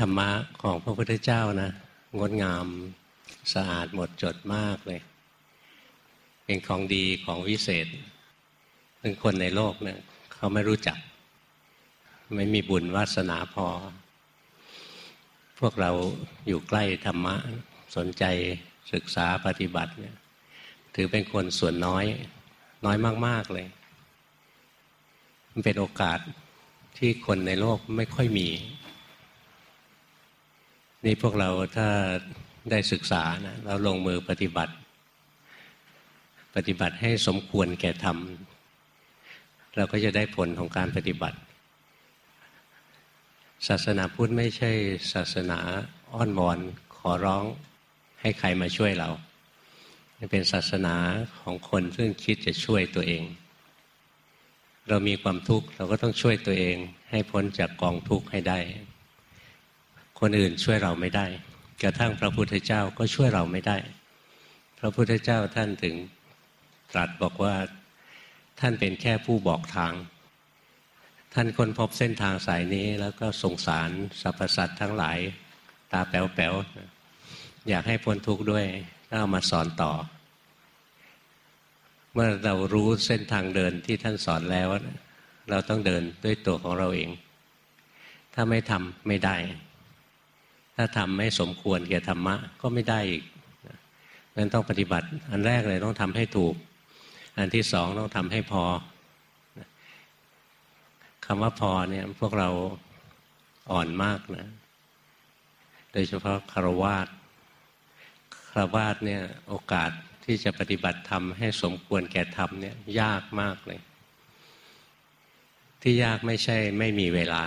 ธรรมะของพระพุทธเจ้านะงดงามสะอาดหมดจดมากเลย เป็นของดีของวิเศษซึ่งคนในโลกเนะี่ยเขาไม่รู้จัก ไม่มีบุญวาสนาพอ พวกเราอยู่ใกล้ธรรมะ สนใจศึกษาปฏิบัติเนี่ย ถือเป็นคนส่วนน้อย น้อยมาก ๆ เลย มันเป็นโอกาสที่คนในโลกไม่ค่อยมี นี่พวกเราถ้าได้ศึกษานะเราลงมือปฏิบัติ ปฏิบัติให้สมควรแก่ธรรม เราก็จะได้ผลของการปฏิบัติ ศาสนาพุทธไม่ใช่ศาสนาอ้อนวอนขอร้องให้ใครมาช่วยเรา เป็นศาสนาของคนซึ่งคิดจะช่วยตัวเอง เรามีความทุกข์เราก็ต้องช่วยตัวเองให้พ้นจากกองทุกข์ให้ได้ คนอื่นช่วยเราไม่ได้ กระทั่งพระพุทธเจ้าก็ช่วยเราไม่ได้ พระพุทธเจ้าท่านถึงตรัสบอกว่าท่านเป็นแค่ผู้บอกทาง ท่านค้นพบเส้นทางสายนี้ แล้วก็สงสารสรรพสัตว์ทั้งหลาย ตาแป๋วๆอยากให้พ้นทุกข์ด้วยก็เอามาสอนต่อ เมื่อเรารู้เส้นทางเดินที่ท่านสอนแล้ว เราต้องเดินด้วยตัวของเราเอง ถ้าไม่ทำไม่ได้ ถ้าทำไม่สมควรแก่ธรรมะก็ไม่ได้อีกนั้นต้องปฏิบัติ อันแรกเลยต้องทำให้ถูก อันที่สองต้องทำให้พอคำว่าพอเนี่ยพวกเราอ่อนมากนะโดยเฉพาะคารวาสครวาสเนี่ยโอกาสที่จะปฏิบัติธรรมให้สมควรแก่ธรรมเนี่ยยากมากเลย ที่ยากไม่ใช่ไม่มีเวลา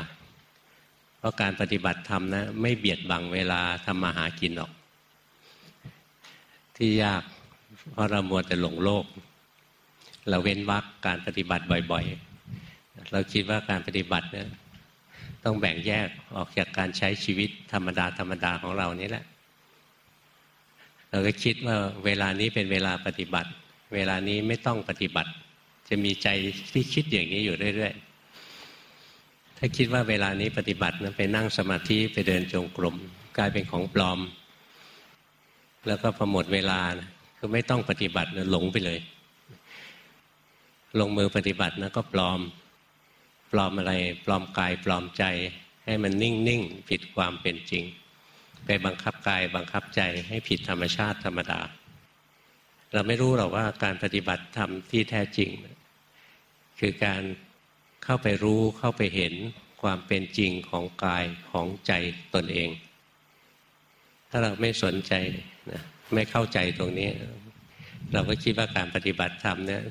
เพราะการปฏิบัติธรรมนะไม่เบียดบังเวลาทำมาหากินหรอก ที่ยากเพราะเรามัวแต่หลงโลก เราเว้นวักการปฏิบัติบ่อยๆ เราคิดว่าการปฏิบัติเนี่ยต้องแบ่งแยกออกจากการใช้ชีวิตธรรมดาธรรมดาของเรานี่แหละ เราก็คิดว่าเวลานี้เป็นเวลาปฏิบัติ เวลานี้ไม่ต้องปฏิบัติ จะมีใจที่คิดอย่างนี้อยู่เรื่อยๆ ถ้าคิดว่าเวลานี้ปฏิบัตินะไปนั่งสมาธิไปเดินจงกรมกลายเป็นของปลอม แล้วก็พอหมดเวลานะคือไม่ต้องปฏิบัตินะหลงไปเลย ลงมือปฏิบัตินะก็ปลอม ปลอมอะไร ปลอมกายปลอมใจ ให้มันนิ่งๆผิดความเป็นจริง ไปบังคับกายบังคับใจให้ผิดธรรมชาติธรรมดา เราไม่รู้หรอกว่าการปฏิบัติธรรมที่แท้จริง คือการ เข้าไปรู้เข้าไปเห็นความเป็นจริงของกายของใจตนเอง ถ้าเราไม่สนใจนะไม่เข้าใจตรงนี้ เราก็คิดว่าการปฏิบัติธรรมเนี่ย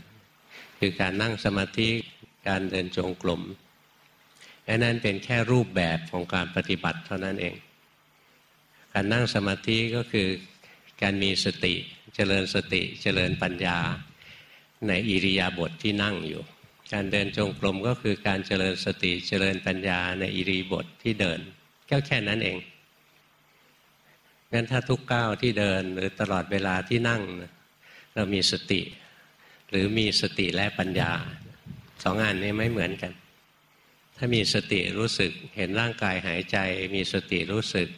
คือการนั่งสมาธิการเดินจงกรมอันนั้นเป็นแค่รูปแบบของการปฏิบัติเท่านั้นเอง การนั่งสมาธิก็คือการมีสติ เจริญสติ เจริญปัญญาในอิริยาบถทที่นั่งอยู่ การเดินจงกรมก็คือการเจริญสติเจริญปัญญาในอิริบทที่เดินก็แค่นั้นเองงั้นถ้าทุกก้าวที่เดินหรือตลอดเวลาที่นั่ง เรามีสติ หรือมีสติและปัญญาสองอันนี้ไม่เหมือนกัน ถ้ามีสติรู้สึกเห็นร่างกายหายใจ มีสติรู้สึก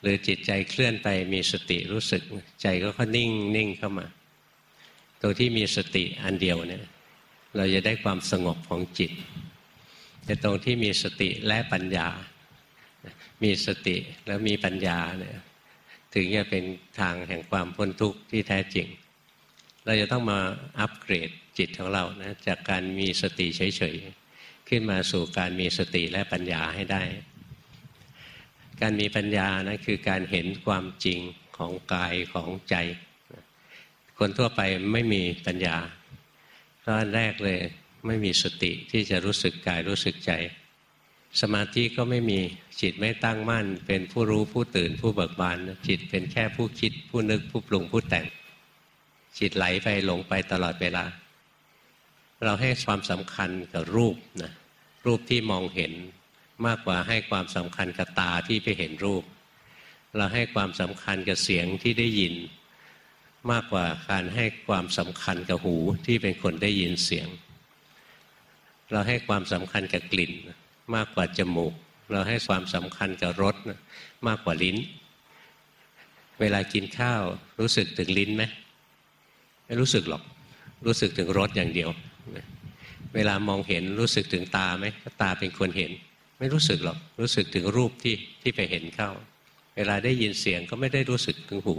หรือจิตใจเคลื่อนไปมีสติรู้สึก ใจก็ค่อยนิ่งนิ่งเข้ามา ตรงที่มีสติอันเดียวเนี่ย เราจะได้ความสงบของจิต แต่ตรงที่มีสติและปัญญา มีสติแล้วมีปัญญาเนี่ย ถึงจะเป็นทางแห่งความพ้นทุกข์ที่แท้จริง เราจะต้องมาอัปเกรดจิตของเรานะจากการมีสติเฉยๆ ขึ้นมาสู่การมีสติและปัญญาให้ได้ การมีปัญญานะคือการเห็นความจริงของกายของใจ คนทั่วไปไม่มีปัญญาเพราะอันแรกเลยไม่มีสติที่จะรู้สึกกายรู้สึกใจ สมาธิก็ไม่มีจิตไม่ตั้งมั่น เป็นผู้รู้ผู้ตื่นผู้เบิกบานจิตเป็นแค่ผู้คิด ผู้นึกผู้ปรุงผู้แต่ง จิตไหลไปหลงไปตลอดเวลา เราให้ความสำคัญกับรูปนะรูปที่มองเห็นมากกว่าให้ความสำคัญกับตาที่ไปเห็นรูป เราให้ความสำคัญกับเสียงที่ได้ยิน มากกว่าการให้ความสำคัญกับหูที่เป็นคนได้ยินเสียง เราให้ความสำคัญกับกลิ่น มากกว่าจมูก เราให้ความสำคัญกับรสมากกว่าลิ้น เวลากินข้าวรู้สึกถึงลิ้นไหมไม่รู้สึกหรอก รู้สึกถึงรสอย่างเดียว เวลามองเห็นรู้สึกถึงตาไหมตาเป็นคนเห็น ไม่รู้สึกหรอก รู้สึกถึงรูปที่ที่ไปเห็นเข้า เวลาได้ยินเสียงก็ไม่ได้รู้สึกถึงหู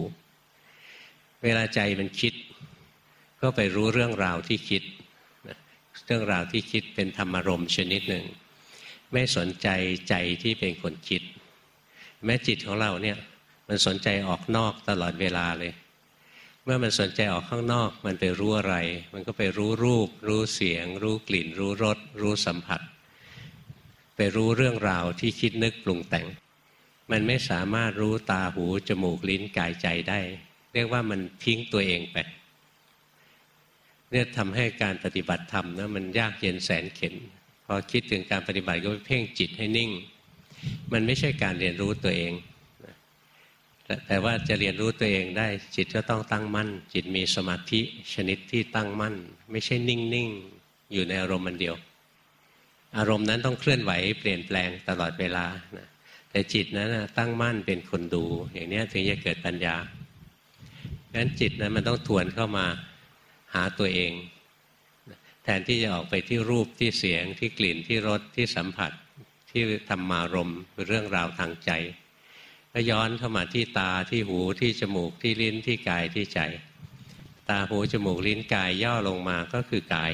เวลาใจมันคิด ก็ไปรู้เรื่องราวที่คิด เรื่องราวที่คิดเป็นธรรมารมชนิดหนึ่ง ไม่สนใจใจที่เป็นคนคิด แม้จิตของเราเนี่ยมันสนใจออกนอกตลอดเวลาเลย เมื่อมันสนใจออกข้างนอก มันไปรู้อะไร มันก็ไปรู้รูป รู้เสียง รู้กลิ่น รู้รส รู้สัมผัส ไปรู้เรื่องราวที่คิดนึกปรุงแต่ง มันไม่สามารถรู้ตาหู จมูก ลิ้น กายใจได้ เรียกว่ามันทิ้งตัวเองไปเนี่ยทำให้การปฏิบัติธรรมนะมันยากเย็นแสนเข็ญพอคิดถึงการปฏิบัติก็ไปเพ่งจิตให้นิ่ง มันไม่ใช่การเรียนรู้ตัวเองแต่ว่าจะเรียนรู้ตัวเองได้จิตก็ต้องตั้งมั่น จิตมีสมาธิชนิดที่ตั้งมั่น ไม่ใช่นิ่งๆอยู่ในอารมณ์มันเดียว อารมณ์นั้นต้องเคลื่อนไหวเปลี่ยนแปลงตลอดเวลานะแต่จิตนั้นตั้งมั่นเป็นคนดู อย่างนี้ถึงจะเกิดปัญญา งั้นจิตนั้นมันต้องทวนเข้ามาหาตัวเอง แทนที่จะออกไปที่รูปที่เสียงที่กลิ่นที่รสที่สัมผัสที่ธรรมารมเรื่องราวทางใจก็ย้อนเข้ามาที่ตาที่หูที่จมูกที่ลิ้นที่กายที่ใจ ตาหูจมูกลิ้นกายย่อลงมาก็คือกาย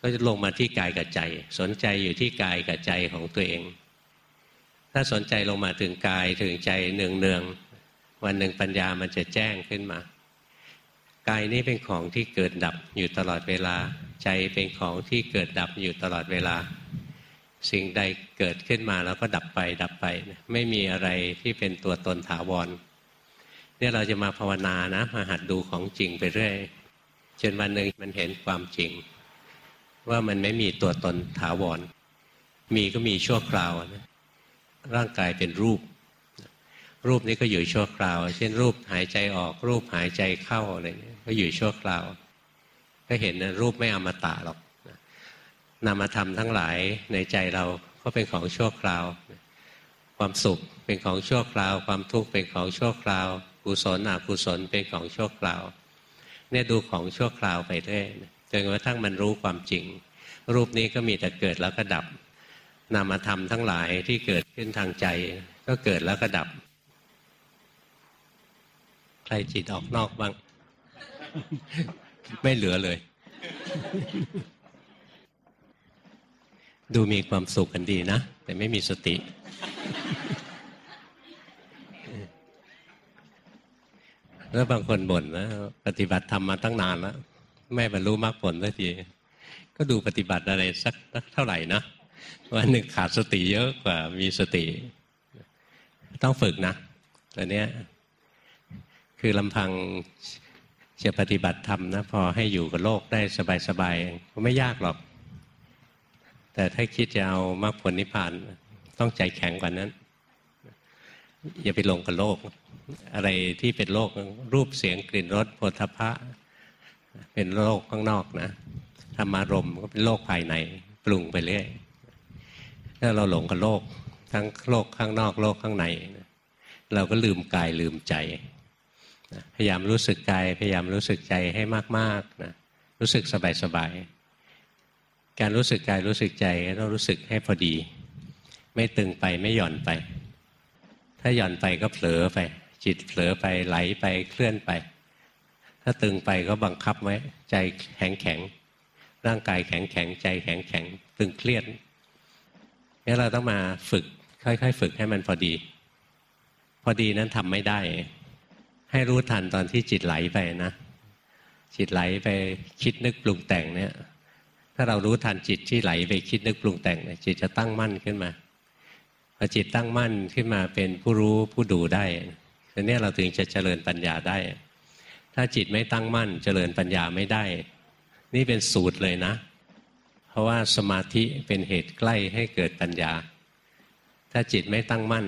ก็จะลงมาที่กายกับใจ สนใจอยู่ที่กายกับใจของตัวเอง ถ้าสนใจลงมาถึงกายถึงใจเนืองเนือง วันหนึ่งปัญญามันจะแจ้งขึ้นมากายนี้เป็นของที่เกิดดับอยู่ตลอดเวลา ใจเป็นของที่เกิดดับอยู่ตลอดเวลา สิ่งใดเกิดขึ้นมาแล้วก็ดับไปดับไป ไม่มีอะไรที่เป็นตัวตนถาวรเนี่ยเราจะมาภาวนานะมาหัดดูของจริงไปเรื่อยจนวันหนึ่งมันเห็นความจริง ว่ามันไม่มีตัวตนถาวรมีก็มีชั่วคราวนะร่างกายเป็นรูป รูปนี้ก็อยู่ชั่วคราว เช่น รูปหายใจออก รูปหายใจเข้าอะไรเนี่ยก็อยู่ชั่วคราว ก็เห็นนะรูปไม่อมตะหรอกนามธรรมทั้งหลายในใจเราก็เป็นของชั่วคราว ความสุขเป็นของชั่วคราว ความทุกข์เป็นของชั่วคราวกุศลอกุศลเป็นของชั่วคราวเนี่ยดูของชั่วคราวไปเรื่อยจนกระทั่งมันรู้ความจริง รูปนี้ก็มีแต่เกิดแล้วก็ดับนามธรรมทั้งหลายที่เกิดขึ้นทางใจ ก็เกิดแล้วก็ดับ รจิตออกนอกบ้าง ไม่เหลือเลย ดูมีความสุขกันดีนะ แต่ไม่มีสติ แล้วบางคนบ่นนะปฏิบัติธรรมมาตั้งนานแล้ว ไม่บรรลุมรรคผลสักที ก็ดูปฏิบัติอะไรสักเท่าไหร่นะวันหนึ่งขาดสติเยอะกว่ามีสติ ต้องฝึกนะต่เนี้ คือลำพังจะปฏิบัติธรรมนะพอให้อยู่กับโลกได้สบายๆก็ไม่ยากหรอก แต่ถ้าคิดจะเอามรรคผลนิพพานต้องใจแข็งกว่านั้น อย่าไปลงกับโลก อะไรที่เป็นโลกรูปเสียงกลิ่นรสโผฏฐะเป็นโลกข้างนอกนะธรรมารมก็เป็นโลกภายในปรุงไปเรื่อยถ้าเราหลงกับโลก ทั้งโลกข้างนอกโลกข้างใน เราก็ลืมกายลืมใจ พยายามรู้สึกกายพยายามรู้สึกใจให้มากๆนะรู้สึกสบายๆการรู้สึกกายรู้สึกใจต้องรู้สึกให้พอดี ไม่ตึงไปไม่หย่อนไป ถ้าหย่อนไปก็เผลอไป จิตเผลอไปไหลไปเคลื่อนไป ถ้าตึงไปก็บังคับไว้ใจแข็งแข็งร่างกายแข็งแข็งใจแข็งแข็งตึงเครียดนี่เราต้องมาฝึกค่อยๆ ฝึกให้มันพอดี พอดีนั้นทำไม่ได้ ให้รู้ทันตอนที่จิตไหลไปนะ จิตไหลไปคิดนึกปรุงแต่งเนี่ย ถ้าเรารู้ทันจิตที่ไหลไปคิดนึกปรุงแต่งจิตจะตั้งมั่นขึ้นมาพอจิตตั้งมั่นขึ้นมาเป็นผู้รู้ผู้ดูได้ทีนี้เราถึงจะเจริญปัญญาได้ ถ้าจิตไม่ตั้งมั่นเจริญปัญญาไม่ได้ นี่เป็นสูตรเลยนะ เพราะว่าสมาธิเป็นเหตุใกล้ให้เกิดปัญญา ถ้าจิตไม่ตั้งมั่น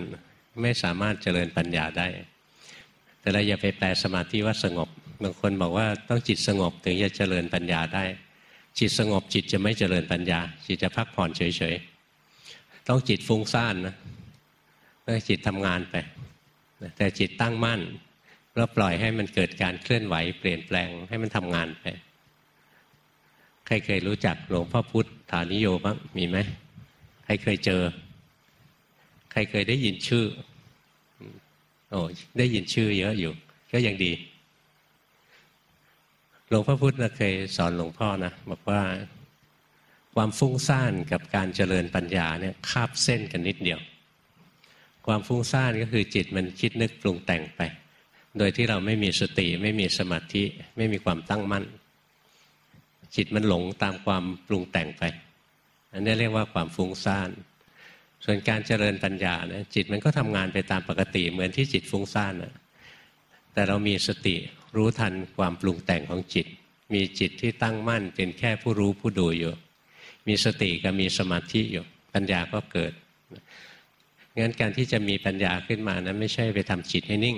ไม่สามารถเจริญปัญญาได้ แต่เราอย่าไปแปลสมาธิว่าสงบ บางคนบอกว่าต้องจิตสงบถึงจะเจริญปัญญาได้ จิตสงบจิตจะไม่เจริญปัญญา จิตจะพักผ่อนเฉยๆ ต้องจิตฟุ้งซ่านนะต้องจิตทำงานไป แต่จิตตั้งมั่นแล้วปล่อยให้มันเกิดการเคลื่อนไหว เปลี่ยนแปลงให้มันทำงานไปใครเคยรู้จักหลวงพ่อพุธฐานิโยบ้างมีไหมใครเคยเจอ ใครเคยได้ยินชื่อ โอ้ได้ยินชื่อเยอะอยู่ ก็ยังดี หลวงพ่อพุธเคยสอนหลวงพ่อนะบอกว่าความฟุ้งซ่านกับการเจริญปัญญาเนี่ยคาบเส้นกันนิดเดียว ความฟุ้งซ่านก็คือจิตมันคิดนึกปรุงแต่งไป โดยที่เราไม่มีสติไม่มีสมาธิ ไม่มีความตั้งมั่น จิตมันหลงตามความปรุงแต่งไป อันนี้เรียกว่าความฟุ้งซ่าน ส่วนการเจริญปัญญาเนี่ยจิตมันก็ทำงานไปตามปกติ เหมือนที่จิตฟุ้งซ่านนะแต่เรามีสติรู้ทันความปรุงแต่งของจิต มีจิตที่ตั้งมั่นเป็นแค่ผู้รู้ผู้ดูอยู่ มีสติกับมีสมาธิอยู่ปัญญาก็เกิดงั้นการที่จะมีปัญญาขึ้นมานะไม่ใช่ไปทำจิตให้นิ่ง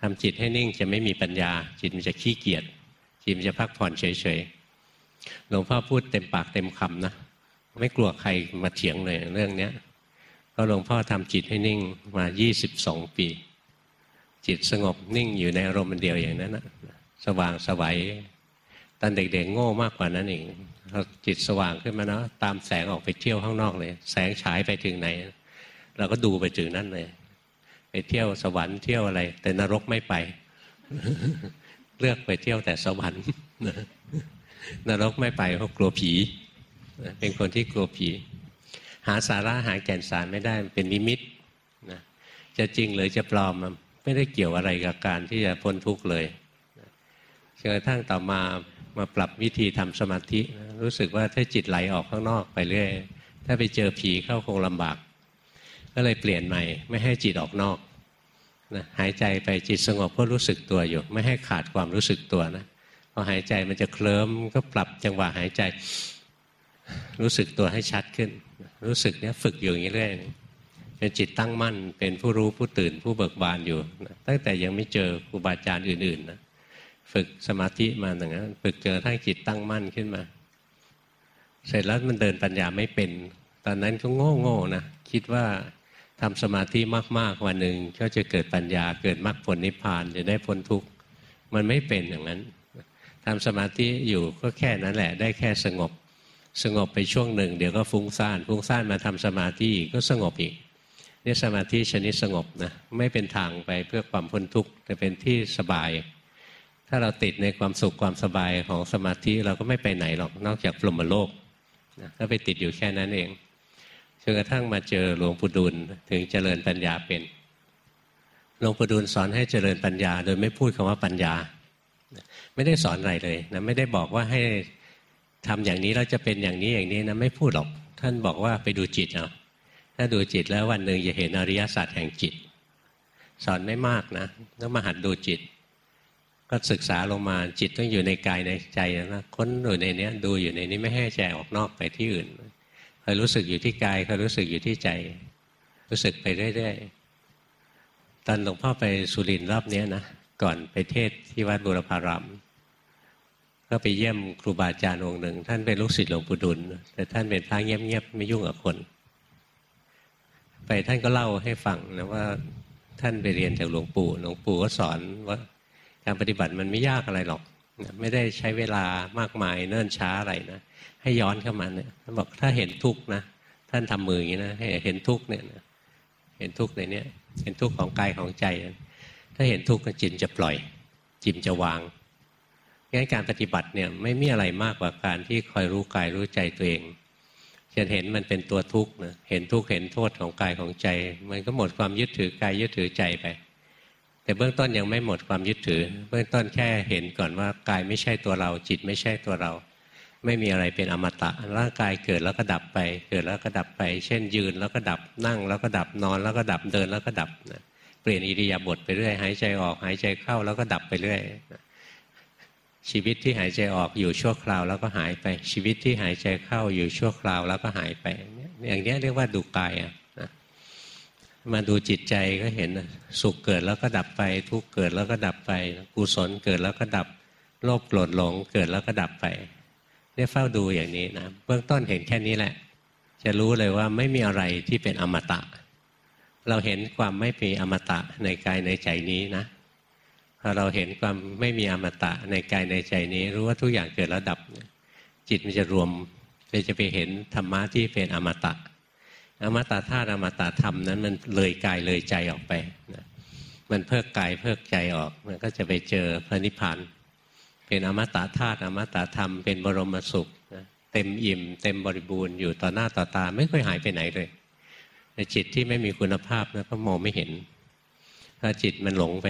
ทำจิตให้นิ่งจะไม่มีปัญญา จิตมันจะขี้เกียจจิตมันจะพักผ่อนเฉยๆหลวงพ่อพูดเต็มปากเต็มคำนะ ไม่กลัวใครมาเถียงเลยเรื่องเนี้ยก็หลวงพ่อทำจิตให้นิ่งมา22ปี จิตสงบนิ่งอยู่ในอารมณ์เดียวอย่างนั้นนะสว่างสวัยตอนเด็กๆโง่มากกว่านั้นเองเราจิตสว่างขึ้นมาเนาะตามแสงออกไปเที่ยวข้างนอกเลย แสงฉายไปถึงไหน เราก็ดูไปถึงนั่นเลย ไปเที่ยวสวรรค์เที่ยวอะไร แต่นรกไม่ไป เลือกไปเที่ยวแต่สวรรค์นรกไม่ไปเพราะกลัวผี เป็นคนที่กลัวผี หาสาระหาแก่นสารไม่ได้เป็นนิมิตนะจะจริงหรือจะปลอมไม่ได้เกี่ยวอะไรกับการที่จะพ้นทุกข์เลยจนกระทั่งต่อมามาปรับวิธีทำสมาธิรู้สึกว่าถ้าจิตไหลออกข้างนอกไปเรื่อยถ้าไปเจอผีเข้าคงลำบาก ก็เลยเปลี่ยนใหม่ ไม่ให้จิตออกนอกนะหายใจไปจิตสงบก็รู้สึกตัวอยู่ ไม่ให้ขาดความรู้สึกตัวนะพอหายใจมันจะเคลิ้มก็ปรับจังหวะหายใจ รู้สึกตัวให้ชัดขึ้น รู้สึกเนี้ยฝึกอยู่อย่างนี้เรื่อยจนจิตตั้งมั่นเป็นผู้รู้ผู้ตื่นผู้เบิกบานอยู่ ตั้งแต่ยังไม่เจอครูบาอาจารย์อื่นๆนะฝึกสมาธิมาอย่างนั้นฝึกเจอทั้งจิตตั้งมั่นขึ้นมา เสร็จแล้วมันเดินปัญญาไม่เป็น ตอนนั้นก็โง่โง่นะคิดว่าทำสมาธิมากๆวันหนึ่งก็จะเกิดปัญญาเกิดมรรคผลนิพพานจะได้พ้นทุกข์มันไม่เป็นอย่างนั้นทำสมาธิอยู่ก็แค่นั้นแหละ ได้แค่สงบ สงบไปช่วงหนึ่ง เดี๋ยวก็ฟุ้งซ่านฟุ้งซ่านมาทำสมาธิอีกก็สงบอีกนี่สมาธิชนิดสงบนะไม่เป็นทางไปเพื่อความพ้นทุกข์แต่เป็นที่สบาย ถ้าเราติดในความสุขความสบายของสมาธิเราก็ไม่ไปไหนหรอกนอกจากปลมโลกนะก็ไปติดอยู่แค่นั้นเองจนกระทั่งมาเจอหลวงปู่ดูลถึงเจริญปัญญาเป็นหลวงปู่ดูลสอนให้เจริญปัญญา โดยไม่พูดคำว่าปัญญา ไม่ได้สอนอะไรเลยนะไม่ได้บอกว่าให้ ทำอย่างนี้เราจะเป็นอย่างนี้อย่างนี้นะไม่พูดหรอก ท่านบอกว่าไปดูจิตเอาถ้าดูจิตแล้ววันหนึ่งจะเห็นอริยสัจแห่งจิต สอนไม่มากนะต้องมาหัดดูจิต ก็ศึกษาลงมาจิตต้องอยู่ในกายในใจนะค้นอยู่ในนี้ดูอยู่ในนี้ไม่ให้ใจออกนอกไปที่อื่นคอยรู้สึกอยู่ที่กายคอยรู้สึกอยู่ที่ใจ รู้สึกไปเรื่อยๆตอนหลวงพ่อไปสุรินทร์รอบนี้นะก่อนไปเทศที่วัดบุรพาราม ก็ไปเยี่ยมครูบาอาจารย์องค์หนึ่ง ท่านเป็นลูกศิษย์หลวงปู่ดุล แต่ท่านเป็นพระเงียบๆไม่ยุ่งกับคน ไปท่านก็เล่าให้ฟังนะว่าท่านไปเรียนจากหลวงปู่ หลวงปู่ก็สอนว่าการปฏิบัติมันไม่ยากอะไรหรอก ไม่ได้ใช้เวลามากมายเนิ่นช้าอะไรนะ ให้ย้อนเข้ามาเนี่ยท่านบอกถ้าเห็นทุกข์นะ ท่านทำมืออย่างนี้นะให้เห็นทุกข์เนี่ยเห็นทุกข์ในนี้เห็นทุกข์ของกายของใจ ถ้าเห็นทุกข์จิตจะปล่อยจิตจะวาง งั้นการปฏิบัติเนี่ยไม่มีอะไรมากกว่าการที่คอยรู้กายรู้ใจตัวเองจะเห็นมันเป็นตัวทุกข์นะเห็นทุกข์เห็นโทษของกายของใจ มันก็หมดความยึดถือกายยึดถือใจไป แต่เบื้องต้นยังไม่หมดความยึดถือ เบื้องต้นแค่เห็นก่อนว่ากายไม่ใช่ตัวเรา จิตไม่ใช่ตัวเรา ไม่มีอะไรเป็นอมตะร่างกายเกิดแล้วก็ดับไป เกิดแล้วก็ดับไป เช่น ยืนแล้วก็ดับนั่งแล้วก็ดับนอนแล้วก็ดับเดินแล้วก็ดับนะเปลี่ยนอิริยาบถไปเรื่อยหายใจออกหายใจเข้าแล้วก็ดับไปเรื่อย ชีวิตที่หายใจออกอยู่ชั่วคราวแล้วก็หายไป ชีวิตที่หายใจเข้าอยู่ชั่วคราวแล้วก็หายไป อย่างนี้เรียกว่าดูกายอะมาดูจิตใจก็เห็นสุขเกิดแล้วก็ดับไป ทุกข์เกิดแล้วก็ดับไปกุศลเกิดแล้วก็ดับโลภโกรธหลงเกิดแล้วก็ดับไปเนี่ยเฝ้าดูอย่างนี้นะเบื้องต้นเห็นแค่นี้แหละจจะรู้เลยว่าไม่มีอะไรที่เป็นอมตะ เราเห็นความไม่มีอมตะในกายในใจนี้นะ พอเราเห็นความไม่มีอมตะในกายในใจนี้ รู้ว่าทุกอย่างเกิดแล้วดับ จิตมันจะรวมจะไปเห็นธรรมะที่เป็นอมตะ อมตะธาตุอมตะธรรมนั้นมันเลยกายเลยใจออกไปนะมันเพิกกายเพิกใจออกมันก็จะไปเจอพระนิพพานเป็นอมตะธาตุอมตะธรรมเป็นบรมสุขนะเต็มอิ่ม เต็มบริบูรณ์อยู่ต่อหน้าต่อตาไม่ค่อยหายไปไหนเลยจิตที่ไม่มีคุณภาพนะก็มองไม่เห็นถ้าจิตมันหลงไป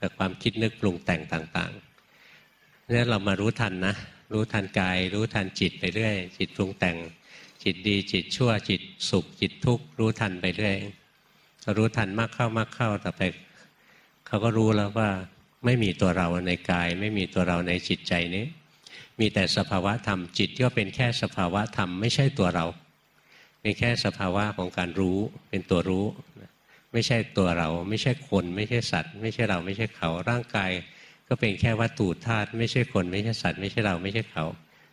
กับความคิดนึกปรุงแต่งต่างๆนี่เรามารู้ทันนะ รู้ทันกาย รู้ทันจิตไปเรื่อย จิตปรุงแต่ง จิตดีจิตชั่วจิตสุข จิตทุกข์รู้ทันไปเรื่อยรู้ทันมากเข้ามากเข้าแต่ไปเขาก็รู้แล้วว่าไม่มีตัวเราในกาย ไม่มีตัวเราในจิตใจนี้ มีแต่สภาวะธรรมจิตก็เป็นแค่สภาวะธรรมไม่ใช่ตัวเรา เป็นแค่สภาวะของการรู้เป็นตัวรู้ ไม่ใช่ตัวเรา ไม่ใช่คน ไม่ใช่สัตว์ ไม่ใช่เราไม่ใช่เขาร่างกาย ก็เป็นแค่วัตถุธาตุไม่ใช่คนไม่ใช่สัตว์ไม่ใช่เราไม่ใช่เขา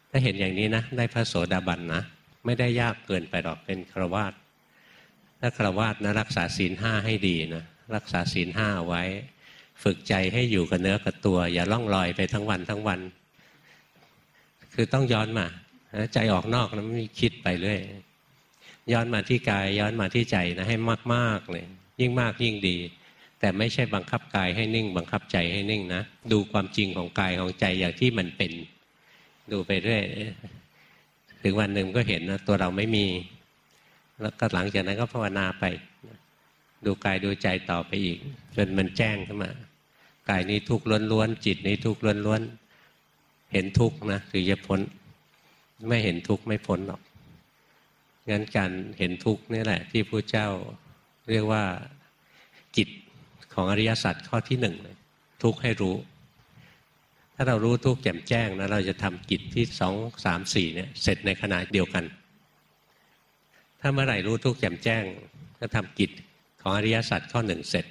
ถ้าเห็นอย่างนี้นะได้พระโสดาบันนะไม่ได้ยากเกินไปหรอกเป็นครวาตถ้าครวาตนะรักษาศีลห้าให้ดีนะรักษาศีลห้าไว้ ฝึกใจให้อยู่กับเนื้อกับตัว อย่าล่องลอยไปทั้งวันทั้งวัน คือต้องย้อนมาใจออกนอกแล้วไม่คิดไปเรื่อยย้อนมาที่กายย้อนมาที่ใจนะให้มากๆเลย ยิ่งมากยิ่งดี แต่ไม่ใช่บังคับกายให้นิ่ง บังคับใจให้นิ่งนะ ดูความจริงของกายของใจอย่างที่มันเป็น ดูไปเรื่อยถึงวันหนึ่งก็เห็นนะตัวเราไม่มี แล้วก็หลังจากนั้นก็ภาวนาไป ดูกายดูใจต่อไปอีก จนมันแจ้งขึ้นมากายนี้ทุกข์ล้วนๆจิตนี้ทุกข์ล้วนๆเห็นทุกข์นะคือจะพ้น ไม่เห็นทุกข์ไม่พ้นหรอกงั้นการเห็นทุกข์นี่แหละ ที่พระเจ้า เรียกว่าจิตของอริยสัจข้อที่หนึ่งเลยทุกให้รู้ ถ้าเรารู้ทุกแจ่มแจ้งนะเราจะทำกิจที่สองสามสี่เนี่ยเสร็จในขณะเดียวกัน ถ้าเมื่อไหร่รู้ทุกแจ่มแจ้ง ก็ทำกิจของอริยสัจข้อหนึ่งเสร็จ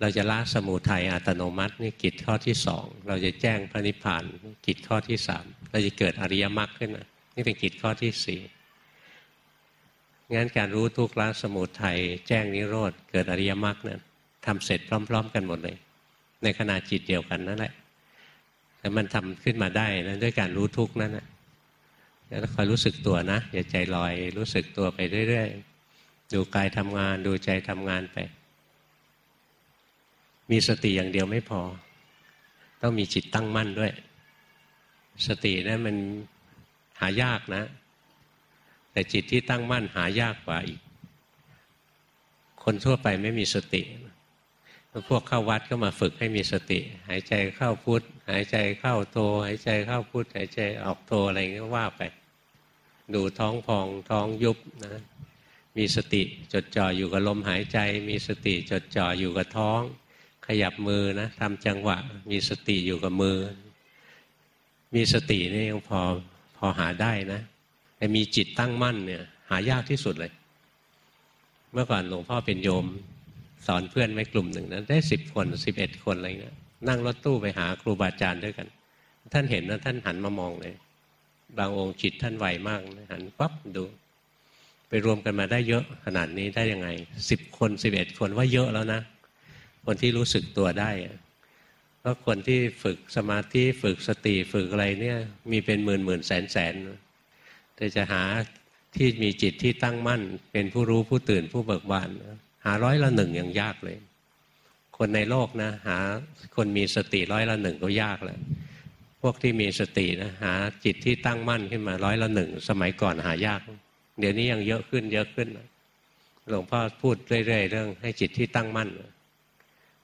เราจะละสมุทัยอัตโนมัตินี่กิจข้อที่สองเราจะแจ้งพระนิพพานกิจข้อที่สามเราจะเกิดอริยมรรคขึ้นมานี่เป็นกิจข้อที่สี่ งั้นการรู้ทุกข์ละสมุทัยแจ้งนิโรธเกิดอริยมรรคนั้นทำเสร็จพร้อม ๆ กันหมดเลย ในขณะจิตเดียวกันนั่นแหละแต่มันทำขึ้นมาได้นะด้วยการรู้ทุกข์นั่นนะแล้วคอยรู้สึกตัวนะ อย่าใจลอยรู้สึกตัวไปเรื่อยๆดูกายทำงานดูใจทำงานไป มีสติอย่างเดียวไม่พอ ต้องมีจิตตั้งมั่นด้วย สตินะั้นมันหายากนะ แต่จิตที่ตั้งมั่นหายากกว่าอีก คนทั่วไปไม่มีสติ พวกเข้าวัดก็มาฝึกให้มีสติ หายใจเข้าพุทหายใจเข้าโทหายใจเข้าพุทหายใจออกโทอะไรเงี้ยว่าไป ดูท้องพองท้องยุบนะมีสติจดจ่ออยู่กับลมหายใจ มีสติจดจ่ออยู่กับท้อง ขยับมือนะทำจังหวะ มีสติอยู่กับมือ มีสตินี่ยังพอพอหาได้นะ แต่มีจิตตั้งมั่นเนี่ย หายากที่สุดเลย เมื่อก่อนหลวงพ่อเป็นโยม สอนเพื่อนไว้กลุ่มหนึ่งนะได้สิบคนสิบเอ็ดคนอะไรเงี้ยนั่งรถตู้ไปหาครูบาอาจารย์ด้วยกัน ท่านเห็นนะท่านหันมามองเลย บางองค์จิตท่านไวมากนะหันปั๊บดู ไปรวมกันมาได้เยอะขนาดนี้ได้ยังไงสิบคนสิบเอ็ดคนว่าเยอะแล้วนะ คนที่รู้สึกตัวได้เพราะคนที่ฝึกสมาธิฝึกสติฝึกอะไรเนี่ย มีเป็นหมื่นหมื่นแสนแสน แต่จะหาที่มีจิตที่ตั้งมั่น เป็นผู้รู้ผู้ตื่นผู้เบิกบาน หาร้อยละหนึ่งยังยากเลย คนในโลกนะ หาคนมีสติร้อยละหนึ่งก็ยากแล้วพวกที่มีสตินะหาจิตที่ตั้งมั่นขึ้นมาร้อยละหนึ่งสมัยก่อนหายาก เดี๋ยวนี้ยังเยอะขึ้นเยอะขึ้นหลวงพ่อพูดเรื่อยๆเรื่องให้จิตที่ตั้งมั่น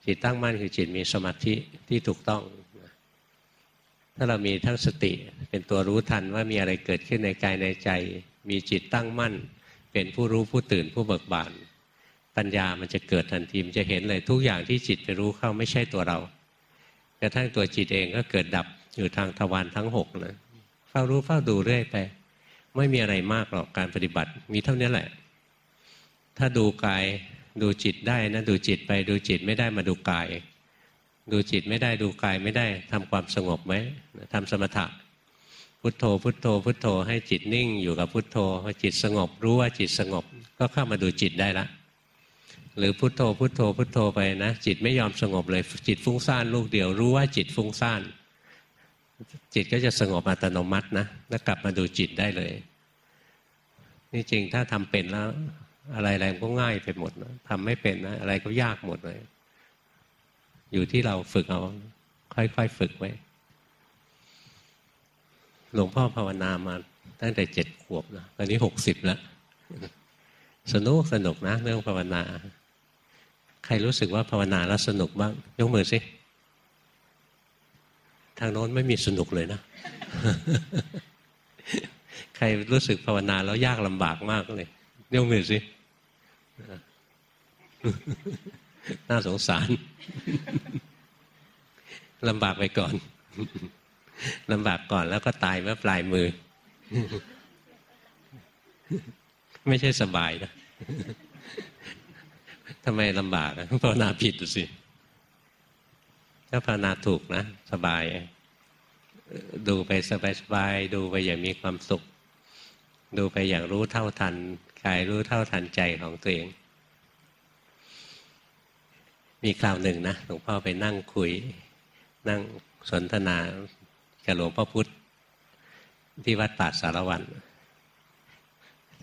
จิตตั้งมั่นคือจิตมีสมาธิที่ถูกต้อง ถ้าเรามีทั้งสติเป็นตัวรู้ทันว่ามีอะไรเกิดขึ้นในกายในใจ มีจิตตั้งมั่น เป็นผู้รู้ผู้ตื่นผู้เบิกบานปัญญามันจะเกิดทันทีมันจะเห็นเลยทุกอย่างที่จิตไปรู้เข้าไม่ใช่ตัวเรากระทั่งตัวจิตเองก็เกิดดับอยู่ทางทวารทั้งหกนะเฝ้ารู้เฝ้าดูเรื่อยไป ไม่มีอะไรมากหรอกการปฏิบัติมีเท่านี้แหละ ถ้าดูกายดูจิตได้นะดูจิตไปดูจิตไม่ได้มาดูกาย ดูจิตไม่ได้ดูกายไม่ได้ทำความสงบไหมทำสมถะ พุทโธ พุทโธ พุทโธ ให้จิตนิ่งอยู่กับพุทโธพอจิตสงบ รู้ว่าจิตสงบ ก็เข้ามาดูจิตได้ละ หรือพุทโธ พุทโธ พุทโธไปนะ จิตไม่ยอมสงบเลย จิตฟุ้งซ่านลูกเดียว รู้ว่าจิตฟุ้งซ่าน จิตก็จะสงบอัตโนมัตินะแล้วกลับมาดูจิตได้เลยนี่จริงถ้าทำเป็นแล้ว อะไรๆก็ง่ายไปหมดนะทำไม่เป็นนะอะไรก็ยากหมดเลย อยู่ที่เราฝึกเอา ค่อยๆฝึกไว้หลวงพ่อภาวนามาตั้งแต่เจ็ดขวบนะตอนนี้หกสิบแล้ว สนุกสนุกนะเรื่องภาวนา ใครรู้สึกว่าภาวนาแล้วสนุกบ้าง ยกมือสิ ทางโน้นไม่มีสนุกเลยนะ ใครรู้สึกภาวนาแล้วยากลำบากมากเลย ยกมือสิ น่าสงสารลำบากไปก่อนลำบากก่อนแล้วก็ตายเมื่อปลายมือ ไม่ใช่สบายนะทำไมลำบากภาวนาผิดสิถ้าภาวนาถูกนะสบาย ดูไปสบายๆดูไปอย่างมีความสุข ดูไปอย่างรู้เท่าทันกายรู้เท่าทันใจของตัวเอง มีคราวหนึ่งนะหลวงพ่อไปนั่งคุย นั่งสนทนากับหลวงพ่อพุธที่วัดป่าสารวัน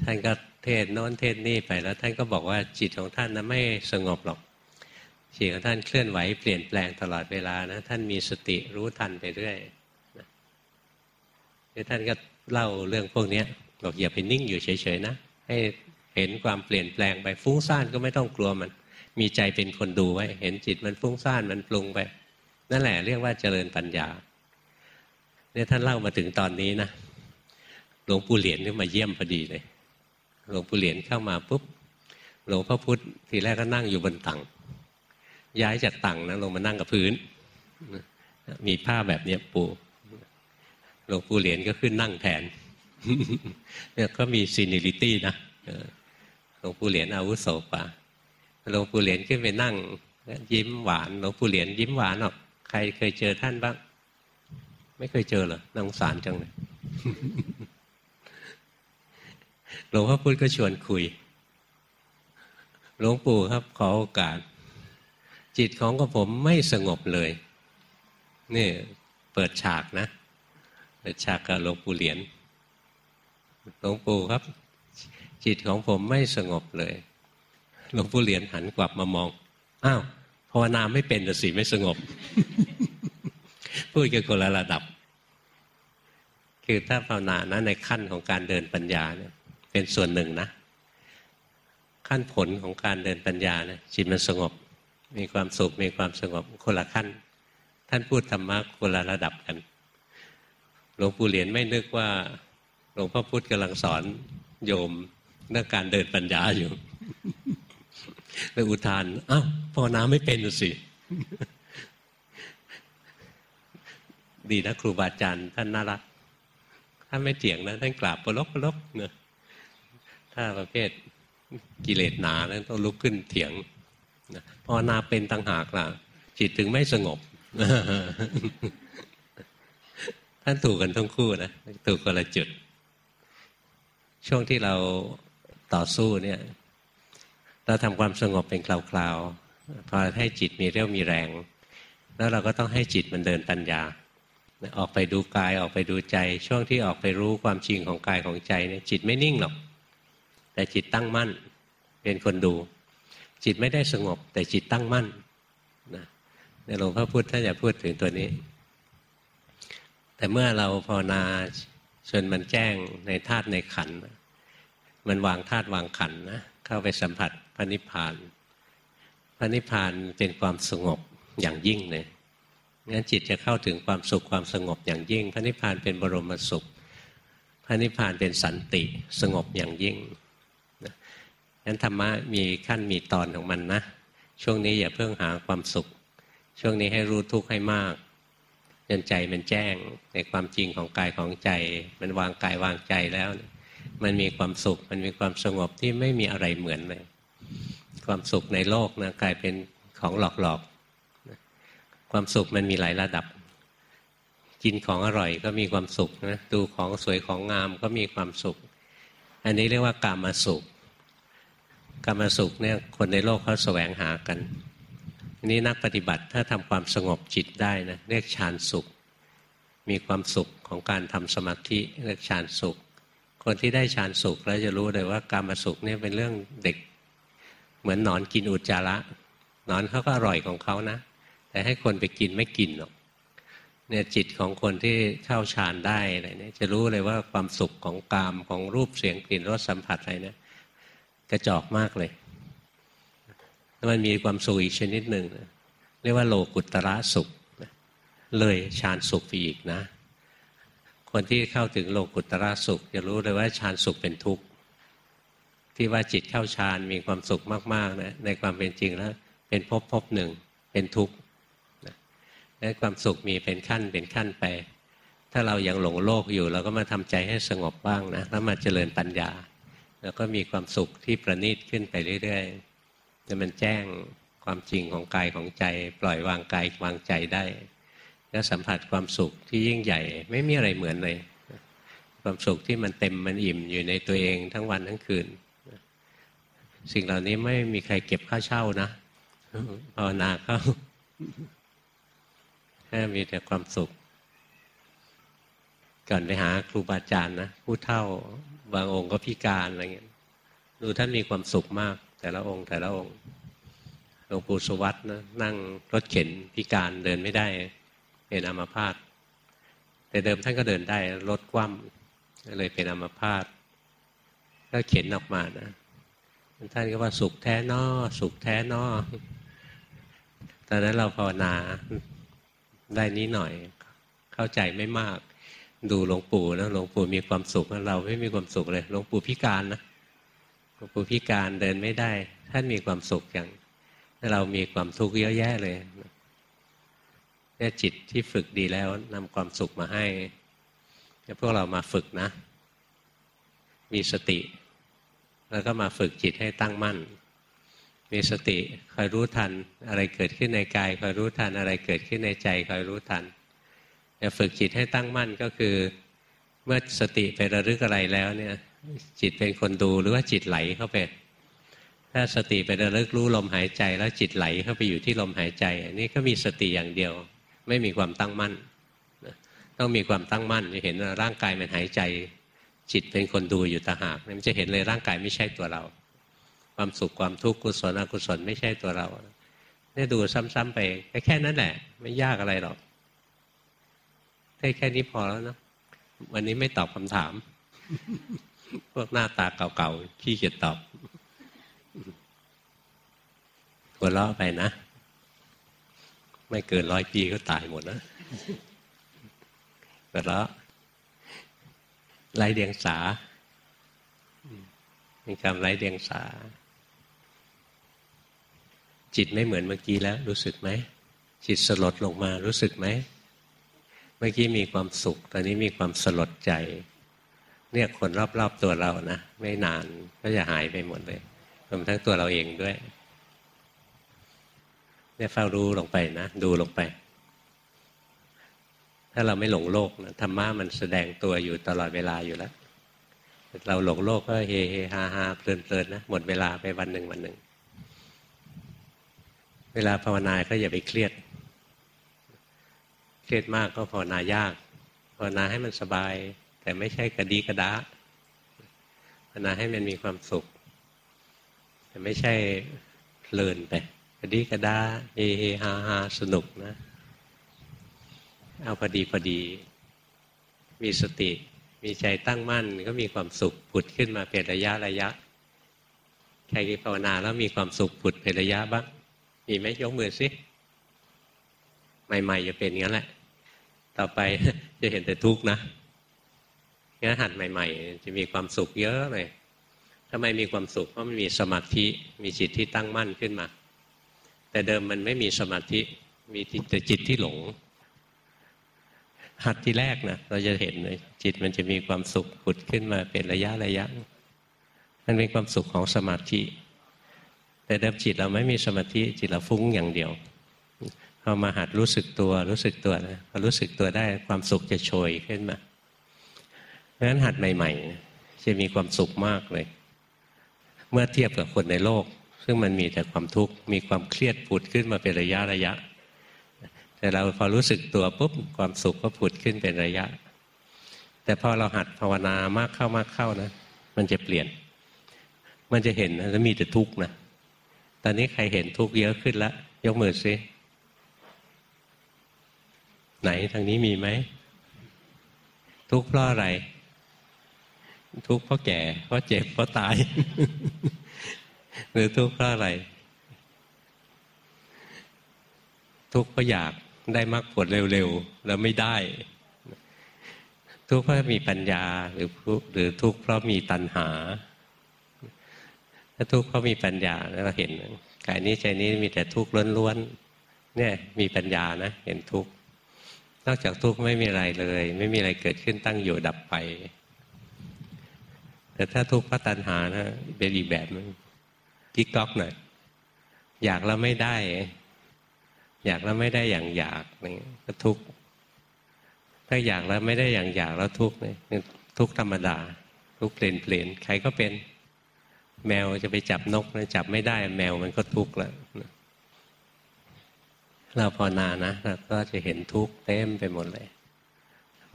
ท่านก็เทศโน้นเทศนี่ไปแล้วท่านก็บอกว่าจิตของท่านนะไม่สงบหรอกจิตของท่านเคลื่อนไหวเปลี่ยนแปลงตลอดเวลานะท่านมีสติรู้ทันไปเรื่อยท่านก็เล่าเรื่องพวกนี้บอกอย่าไปนิ่งอยู่เฉยๆนะให้เห็นความเปลี่ยนแปลงไปฟุ้งซ่านก็ไม่ต้องกลัวมัน มีใจเป็นคนดูไว้ เห็นจิตมันฟุ้งซ่านมันปรุงไป นั่นแหละเรียกว่าเจริญปัญญา เนี่ยท่านเล่ามาถึงตอนนี้นะหลวงปู่เหรียญนี่มาเยี่ยมพอดีเลยหลวงปู่เหรียญเข้ามาปุ๊บหลวงพ่อพุธทีแรกก็นั่งอยู่บนตั่งย้ายจากตั่งนะลงมานั่งกับพื้น มีผ้าแบบเนี้ยปูหลวงปู่เหรียญก็ขึ้นนั่งแทนเนี่ยก็มี seniority นะหลวงปู่เหรียญอาวุโสกว่า หลวงปู่เหรียญขึ้นไปนั่ง ยิ้มหวานหลวงปู่เหรียญยิ้มหวานออก ใครเคยเจอท่านบ้าง ไม่เคยเจอเหรอน่งสารจังเลยหลวงพ่อพุธก็ชวนคุย หลวงปู่ครับขอโอกาส จิตของกับผมไม่สงบเลย นี่เปิดฉากนะเปิดฉากกับหลวงปู่เหรียญหลวงปู่ครับ จิตของผมไม่สงบเลย หลวงปู่เหรียญหันกลับมามอง อ้าวภาวนาไม่เป็นสิไม่สงบ พูดกันคนละระดับ คือถ้าภาวนานะในขั้นของการเดินปัญญาเนี่ย เป็นส่วนหนึ่งนะ ขั้นผลของการเดินปัญญาเนี่ยจิตมันสงบ มีความสุขมีความสงบคนละขั้น ท่านพูดธรรมะคนละระดับกัน หลวงปู่เหรียญไม่นึกว่าหลวงพ่อพุธกำลังสอนโยมเรื่องการเดินปัญญาอยู่ เลยอุทานอ้าวภาวนาไม่เป็นสิดีนะครูบาอาจารย์ท่านน่ารักถ้านไม่เถียงนะท่านกราบปลบปลบเนะถ้าประเภทกิเลสหนาแล้วต้องลุกขึ้นเถียงนะพอนาเป็นตังหากล่ะจิตถึงไม่สงบ ท่านถูกกันทั้งคู่นะถูกคนละจุด ช่วงที่เราต่อสู้เนี่ย เราทำความสงบเป็นคราวๆพอให้จิตมีเรี่ยวมีแรง แล้วเราก็ต้องให้จิตมันเดินปัญญา ออกไปดูกายออกไปดูใจ ช่วงที่ออกไปรู้ความจริงของกายของใจเนี่ยจิตไม่นิ่งหรอก แต่จิตตั้งมั่น เป็นคนดู จิตไม่ได้สงบ แต่จิตตั้งมั่นนะในหลวงพ่อพุธท่านจะพูดถึงตัวนี้ แต่เมื่อเราภาวนาจนมันแจ้งในธาตุในขัน มันวางธาตุวางขันนะ เข้าไปสัมผัสพระนิพพานพระนิพพานเป็นความสงบอย่างยิ่งเลยงั้นจิตจะเข้าถึงความสุขความสงบอย่างยิ่ง พระนิพพานเป็นบรมสุข พระนิพพานเป็นสันติสงบอย่างยิ่งงั้นธรรมะมีขั้นมีตอนของมันนะ ช่วงนี้อย่าเพิ่งหาความสุข ช่วงนี้ให้รู้ทุกข์ให้มากจนใจมันแจ้งในความจริงของกายของใจ มันวางกายวางใจแล้ว มันมีความสุข มันมีความสงบที่ไม่มีอะไรเหมือนเลย ความสุขในโลกนะกลายเป็นของหลอกๆ ความสุขมันมีหลายระดับ กินของอร่อยก็มีความสุขนะ ดูของสวยของงามก็มีความสุข อันนี้เรียกว่ากามาสุขกามาสุขเนี่ยคนในโลกเขาแสวงหากันอันนี้นักปฏิบัติถ้าทำความสงบจิตได้นะเรียกฌานสุข มีความสุขของการทำสมาธิเรียกฌานสุข คนที่ได้ฌานสุขแล้วจะรู้เลยว่ากามาสุขเนี่ยเป็นเรื่องเด็ก เหมือนหนอนกินอุจจาระหนอนเขาก็อร่อยของเขานะ แต่ให้คนไปกินไม่กินหรอกเนี่ยจิตของคนที่เข้าฌานได้อะไรเนี่ยจะรู้เลยว่าความสุขของกามของรูปเสียงกลิ่นรสสัมผัสอะไรเนี่ยกระจอกมากเลยแล้วมันมีความสุขอีกชนิดหนึ่งเรียกว่าโลกุตระสุข เลยฌานสุขไปอีกนะ คนที่เข้าถึงโลกุตระสุข จะรู้เลยว่าฌานสุขเป็นทุกข์ที่ว่าจิตเข้าฌานมีความสุขมากๆนะในความเป็นจริงแล้ว เป็นภพภพหนึ่งเป็นทุกข์และความสุขมีเป็นขั้นเป็นขั้นไป ถ้าเรายังหลงโลกอยู่เราก็มาทำใจให้สงบบ้างนะแล้วมาเจริญปัญญา แล้วก็มีความสุขที่ประณีตขึ้นไปเรื่อยๆจะมันแจ้งความจริงของกายของใจ ปล่อยวางกายวางใจได้ แล้วสัมผัสความสุขที่ยิ่งใหญ่ไม่มีอะไรเหมือนเลย ความสุขที่มันเต็มมันอิ่มอยู่ในตัวเองทั้งวันทั้งคืน สิ่งเหล่านี้ไม่มีใครเก็บค่าเช่านะภาวนาเข้าแค่มีแต่ความสุข ก่อนไปหาครูบาอาจารย์นะผู้เท่าบางองค์ก็พิการอะไรเงี้ยดูท่านมีความสุขมาก แต่ละองค์แต่ละองค์หลวงปู่สวัสด์นะนั่งรถเข็นพิการเดินไม่ได้ เป็นอัมพาตแต่เดิมท่านก็เดินได้รถคว่ำเลยเป็นอัมพาตก็เข็นออกมานะท่านก็ว่าสุขแท้นอสุขแท้นอตอนนั้นเราภาวนาได้นี้หน่อย เข้าใจไม่มาก ดูหลวงปู่นะหลวงปู่มีความสุขเราไม่มีความสุขเลยหลวงปู่พิการนะหลวงปู่พิการเดินไม่ได้ ท่านมีความสุขอย่างเรามีความทุกข์เยอะแยะเลย เนี่ยจิตที่ฝึกดีแล้วนำความสุขมาให้พวกเรามาฝึกนะ มีสติ แล้วก็มาฝึกจิตให้ตั้งมั่น มีสติคอยรู้ทันอะไรเกิดขึ้นในกายคอยรู้ทันอะไรเกิดขึ้นในใจคอยรู้ทันจะฝึกจิตให้ตั้งมั่นก็คือ เมื่อสติไประลึกอะไรแล้วเนี่ย จิตเป็นคนดูหรือว่าจิตไหลเข้าไปถ้าสติไประลึกรู้ลมหายใจแล้วจิตไหลเข้าไปอยู่ที่ลมหายใจ อันนี้ก็มีสติอย่างเดียว ไม่มีความตั้งมั่นต้องมีความตั้งมั่นจะเห็นร่างกายมันหายใจ จิตเป็นคนดูอยู่ต่างหากมันจะเห็นเลยร่างกายไม่ใช่ตัวเรา ความสุขความทุกข์กุศลอกุศลไม่ใช่ตัวเราเนี่ยดูซ้ำๆไปแค่นั้นแหละ ไม่ยากอะไรหรอกได้แค่นี้พอแล้วนะวันนี้ไม่ตอบคำถาม พวกหน้าตาเก่าๆขี้เกียจตอบหัวเราะไปนะ ไม่เกินร้อยปีก็ตายหมดนะหัวเราะไรเดียงสาเป็นคำไรเดียงสา จิตไม่เหมือนเมื่อกี้แล้ว รู้สึกไหม จิตสลดลงมารู้สึกไหม เมื่อกี้มีความสุข ตอนนี้มีความสลดใจ เนี่ยคนรอบๆตัวเรานะ ไม่นานก็จะหายไปหมดเลยรวมทั้งตัวเราเองด้วย เนี่ยเฝ้ารู้ลงไปนะ ดูลงไป ถ้าเราไม่หลงโลกนะธรรมะมันแสดงตัวอยู่ตลอดเวลาอยู่แล้ว เราหลงโลกก็เฮเฮฮาฮาเพลินเพลินนะหมดเวลาไปวันหนึ่งวันหนึ่ง เวลาภาวนาก็อย่าไปเครียด เครียดมากก็ภาวนายากภาวนาให้มันสบาย แต่ไม่ใช่กระดีกระดาภาวนาให้มันมีความสุข แต่ไม่ใช่เพลินไป ดีกระดาเฮเฮฮาฮาสนุกนะ เอาพอดีพอดี มีสติ มีใจตั้งมั่นก็มีความสุขผุดขึ้นมาเป็นระยะระยะ ใครที่ภาวนาแล้วมีความสุขผุดเป็นระยะบ้าง มีไหมยกมือสิ ใหม่ๆจะเป็นงั้นแหละ ต่อไปจะเห็นแต่ทุกข์นะงั้นหัดใหม่ ๆ จะมีความสุขเยอะเลยทำไมมีความสุขเพราะมันมีสมาธิมีจิตที่ตั้งมั่นขึ้นมา แต่เดิมมันไม่มีสมาธิ มีแต่จิตที่หลง หัดที่แรกนะเราจะเห็นเลยจิตมันจะมีความสุขผุดขึ้นมาเป็นระยะระยะ มันเป็นความสุขของสมาธิ แต่เดิมจิตเราไม่มีสมาธิจิตเราฟุ้งอย่างเดียวภอมาหัดรู้สึกตัวรู้สึกตัวนะพอรู้สึกตัวได้ความสุขจะโชยขึ้นมาเพราะฉะนั้นหัดใหม่ ๆ จะมีความสุขมากเลย เมื่อเทียบกับคนในโลก ซึ่งมันมีแต่ความทุกข์มีความเครียดผุดขึ้นมาเป็นระยะระยะ แต่เราพอรู้สึกตัวปุ๊บความสุขก็ผุดขึ้นเป็นระยะ แต่พอเราหัดภาวนามากเข้ามากเข้านะ มันจะเปลี่ยน มันจะเห็นแล้วมีแต่ทุกข์นะตอนนี้ใครเห็นทุกข์เยอะขึ้นแล้วยกมือซิไหนทางนี้มีไหมทุกข์เพราะอะไร ทุกข์เพราะแก่เพราะเจ็บเพราะตาย หรือทุกข์เพราะอะไร ทุกข์เพราะอยากได้มรรคผลเร็วๆแล้วไม่ได้ ทุกข์เพราะมีปัญญาหรือหรือทุกข์เพราะมีตัณหา ถ้าทุกข์เพราะมีปัญญาเราเห็นกายนี้ใจนี้มีแต่ทุกข์ล้วนๆเนี่ยมีปัญญานะเห็นทุกข์นอกจากทุกข์ไม่มีอะไรเลย ไม่มีอะไรเกิดขึ้นตั้งอยู่ดับไป แต่ถ้าทุกข์เพราะตัณหานะเป็นอีกแบบนึง กิ๊กก๊อกหน่อยอยากแล้วไม่ได้ อยากแล้วไม่ได้อย่างอยากนี่ก็ทุกข์ถ้าอยากแล้วไม่ได้อย่างอยากแล้วทุกข์นี่ทุกข์ธรรมดา ทุกข์เปลี่ยนเปลี่ยนใครก็เป็น แมวจะไปจับนกนะจับไม่ได้ แมวมันก็ทุกข์แล้วเราพอนานะเราก็จะเห็นทุกข์เต็มไปหมดเลย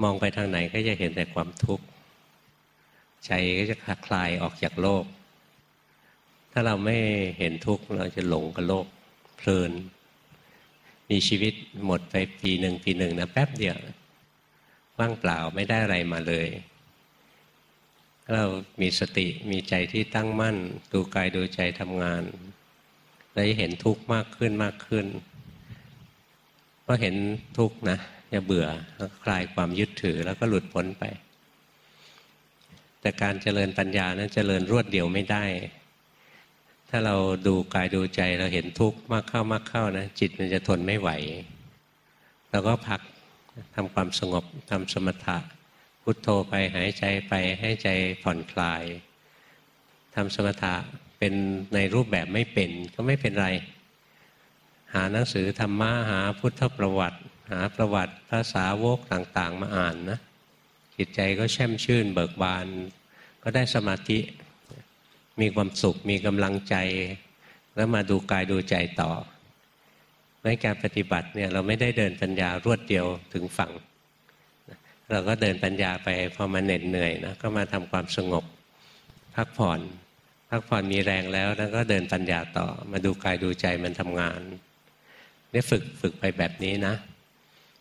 มองไปทางไหนก็จะเห็นแต่ความทุกข์ใจก็จะคลายออกจากโลก ถ้าเราไม่เห็นทุกข์เราจะหลงกับโลกเพลิน มีชีวิตหมดไปปีหนึ่งปีหนึ่งนะแป๊บเดียวว่างเปล่าไม่ได้อะไรมาเลย เรามีสติมีใจที่ตั้งมั่น ดูกายดูใจทำงานเราจะเห็นทุกข์มากขึ้นมากขึ้นก็เห็นทุกข์นะจะเบื่อคลายความยึดถือแล้วก็หลุดพ้นไป แต่การเจริญปัญญานั้นเจริญรวดเดียวไม่ได้ ถ้าเราดูกายดูใจเราเห็นทุกข์มากเข้ามากเข้านะจิตมันจะทนไม่ไหวเราก็พักทำความสงบทำสมถะ พุทโธไปหายใจไปให้ใจผ่อนคลายทำสมถะเป็นในรูปแบบไม่เป็นก็ไม่เป็นไร หาหนังสือธรรมะหาพุทธประวัติ หาประวัติภาษาวกต่างๆ มาอ่านนะจิตใจก็แช่มชื่นเบิกบาน ก็ได้สมาธิ มีความสุขมีกำลังใจ แล้วมาดูกายดูใจต่อในการปฏิบัติเนี่ยเราไม่ได้เดินปัญญารวดเดียวถึงฝั่ง เราก็เดินปัญญาไปพอมาเหน็ดเหนื่อยนะก็มาทำความสงบ พักผ่อน พักผ่อนมีแรงแล้วแล้วก็เดินปัญญาต่อ มาดูกายดูใจมันทำงานเนี่ยฝึกฝึกไปแบบนี้นะ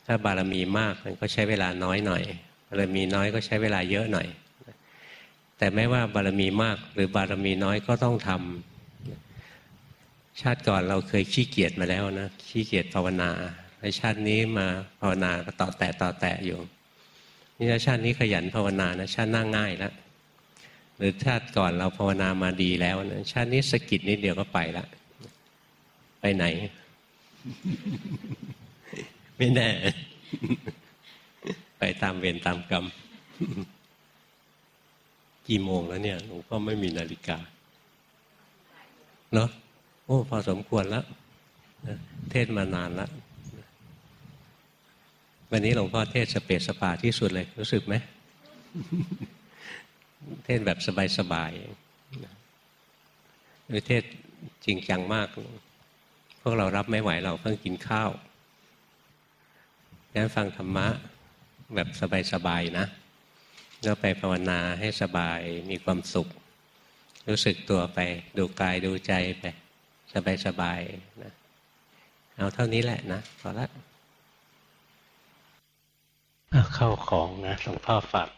ถ้าบารมีมากมันก็ใช้เวลาน้อยหน่อยบารมีน้อยก็ใช้เวลาเยอะหน่อย แต่ไม่ว่าบารมีมากหรือบารมีน้อยก็ต้องทำชาติก่อนเราเคยขี้เกียจมาแล้วนะขี้เกียจภาวนาในชาตินี้มาภาวนาก็ต่อแตะต่อแตะอยู่นี่ชาตินี้ขยันภาวนานะชาติหน้าง่ายแล้วหรือชาติก่อนเราภาวนามาดีแล้วนะชาตินี้สกิดนิดเดียวก็ไปละไปไหน ไม่แน่ ไปตามเวรตามกรรม กี่โมงแล้วเนี่ยหลวงพ่อไม่มีนาฬิกาเนาะโอ้พอสมควรแล้วเทศมานานแล้ววันนี้หลวงพ่อเทศสเปสสปาที่สุดเลยรู้สึกไหม เทศแบบสบายๆหรือเทศจริงจังมาก พวกเรารับไม่ไหวเราเพิ่งกินข้าวงั้นฟังธรรมะแบบสบายๆนะ ก็ไปภาวนาให้สบายมีความสุข รู้สึกตัวไป ดูกายดูใจไป สบายๆนะเอาเท่านี้แหละนะพอละเข้าของนะหลวงพ่อฝาก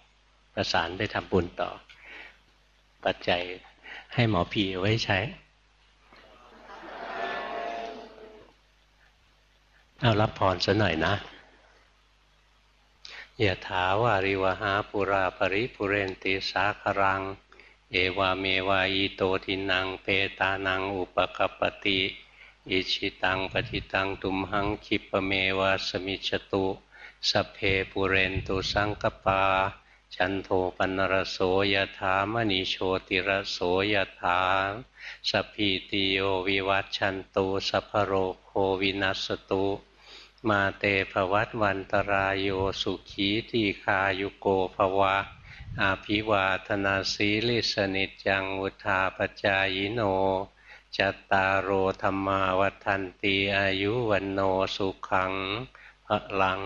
ประสานไปทำบุญต่อ ปัจจัยให้หมอพีไว้ใช้เอารับพรซะหน่อยนะ ยะถาวาริวหาปุราปริปุเรนติสาครัง เอวาเมวายโตทินังเปตานังอุปกปติอิชิตังปฏิตังตุมหังคิปเมวาสมิจตุสเพปุเรนตุสังกปา จันโทปนรโสยถามณีโชติรโสยถาสพีติโยวิวัตชันตุสัพโรโควินัสตุ มาเตภวัตวันตรายโยสุขีตีคายุโกภวะ อาภิวาธนาสีลิสนิจังวุธาปจายโนจัตตารโอธรรมาวัฏันตีอายุวันโนสุขังพลัง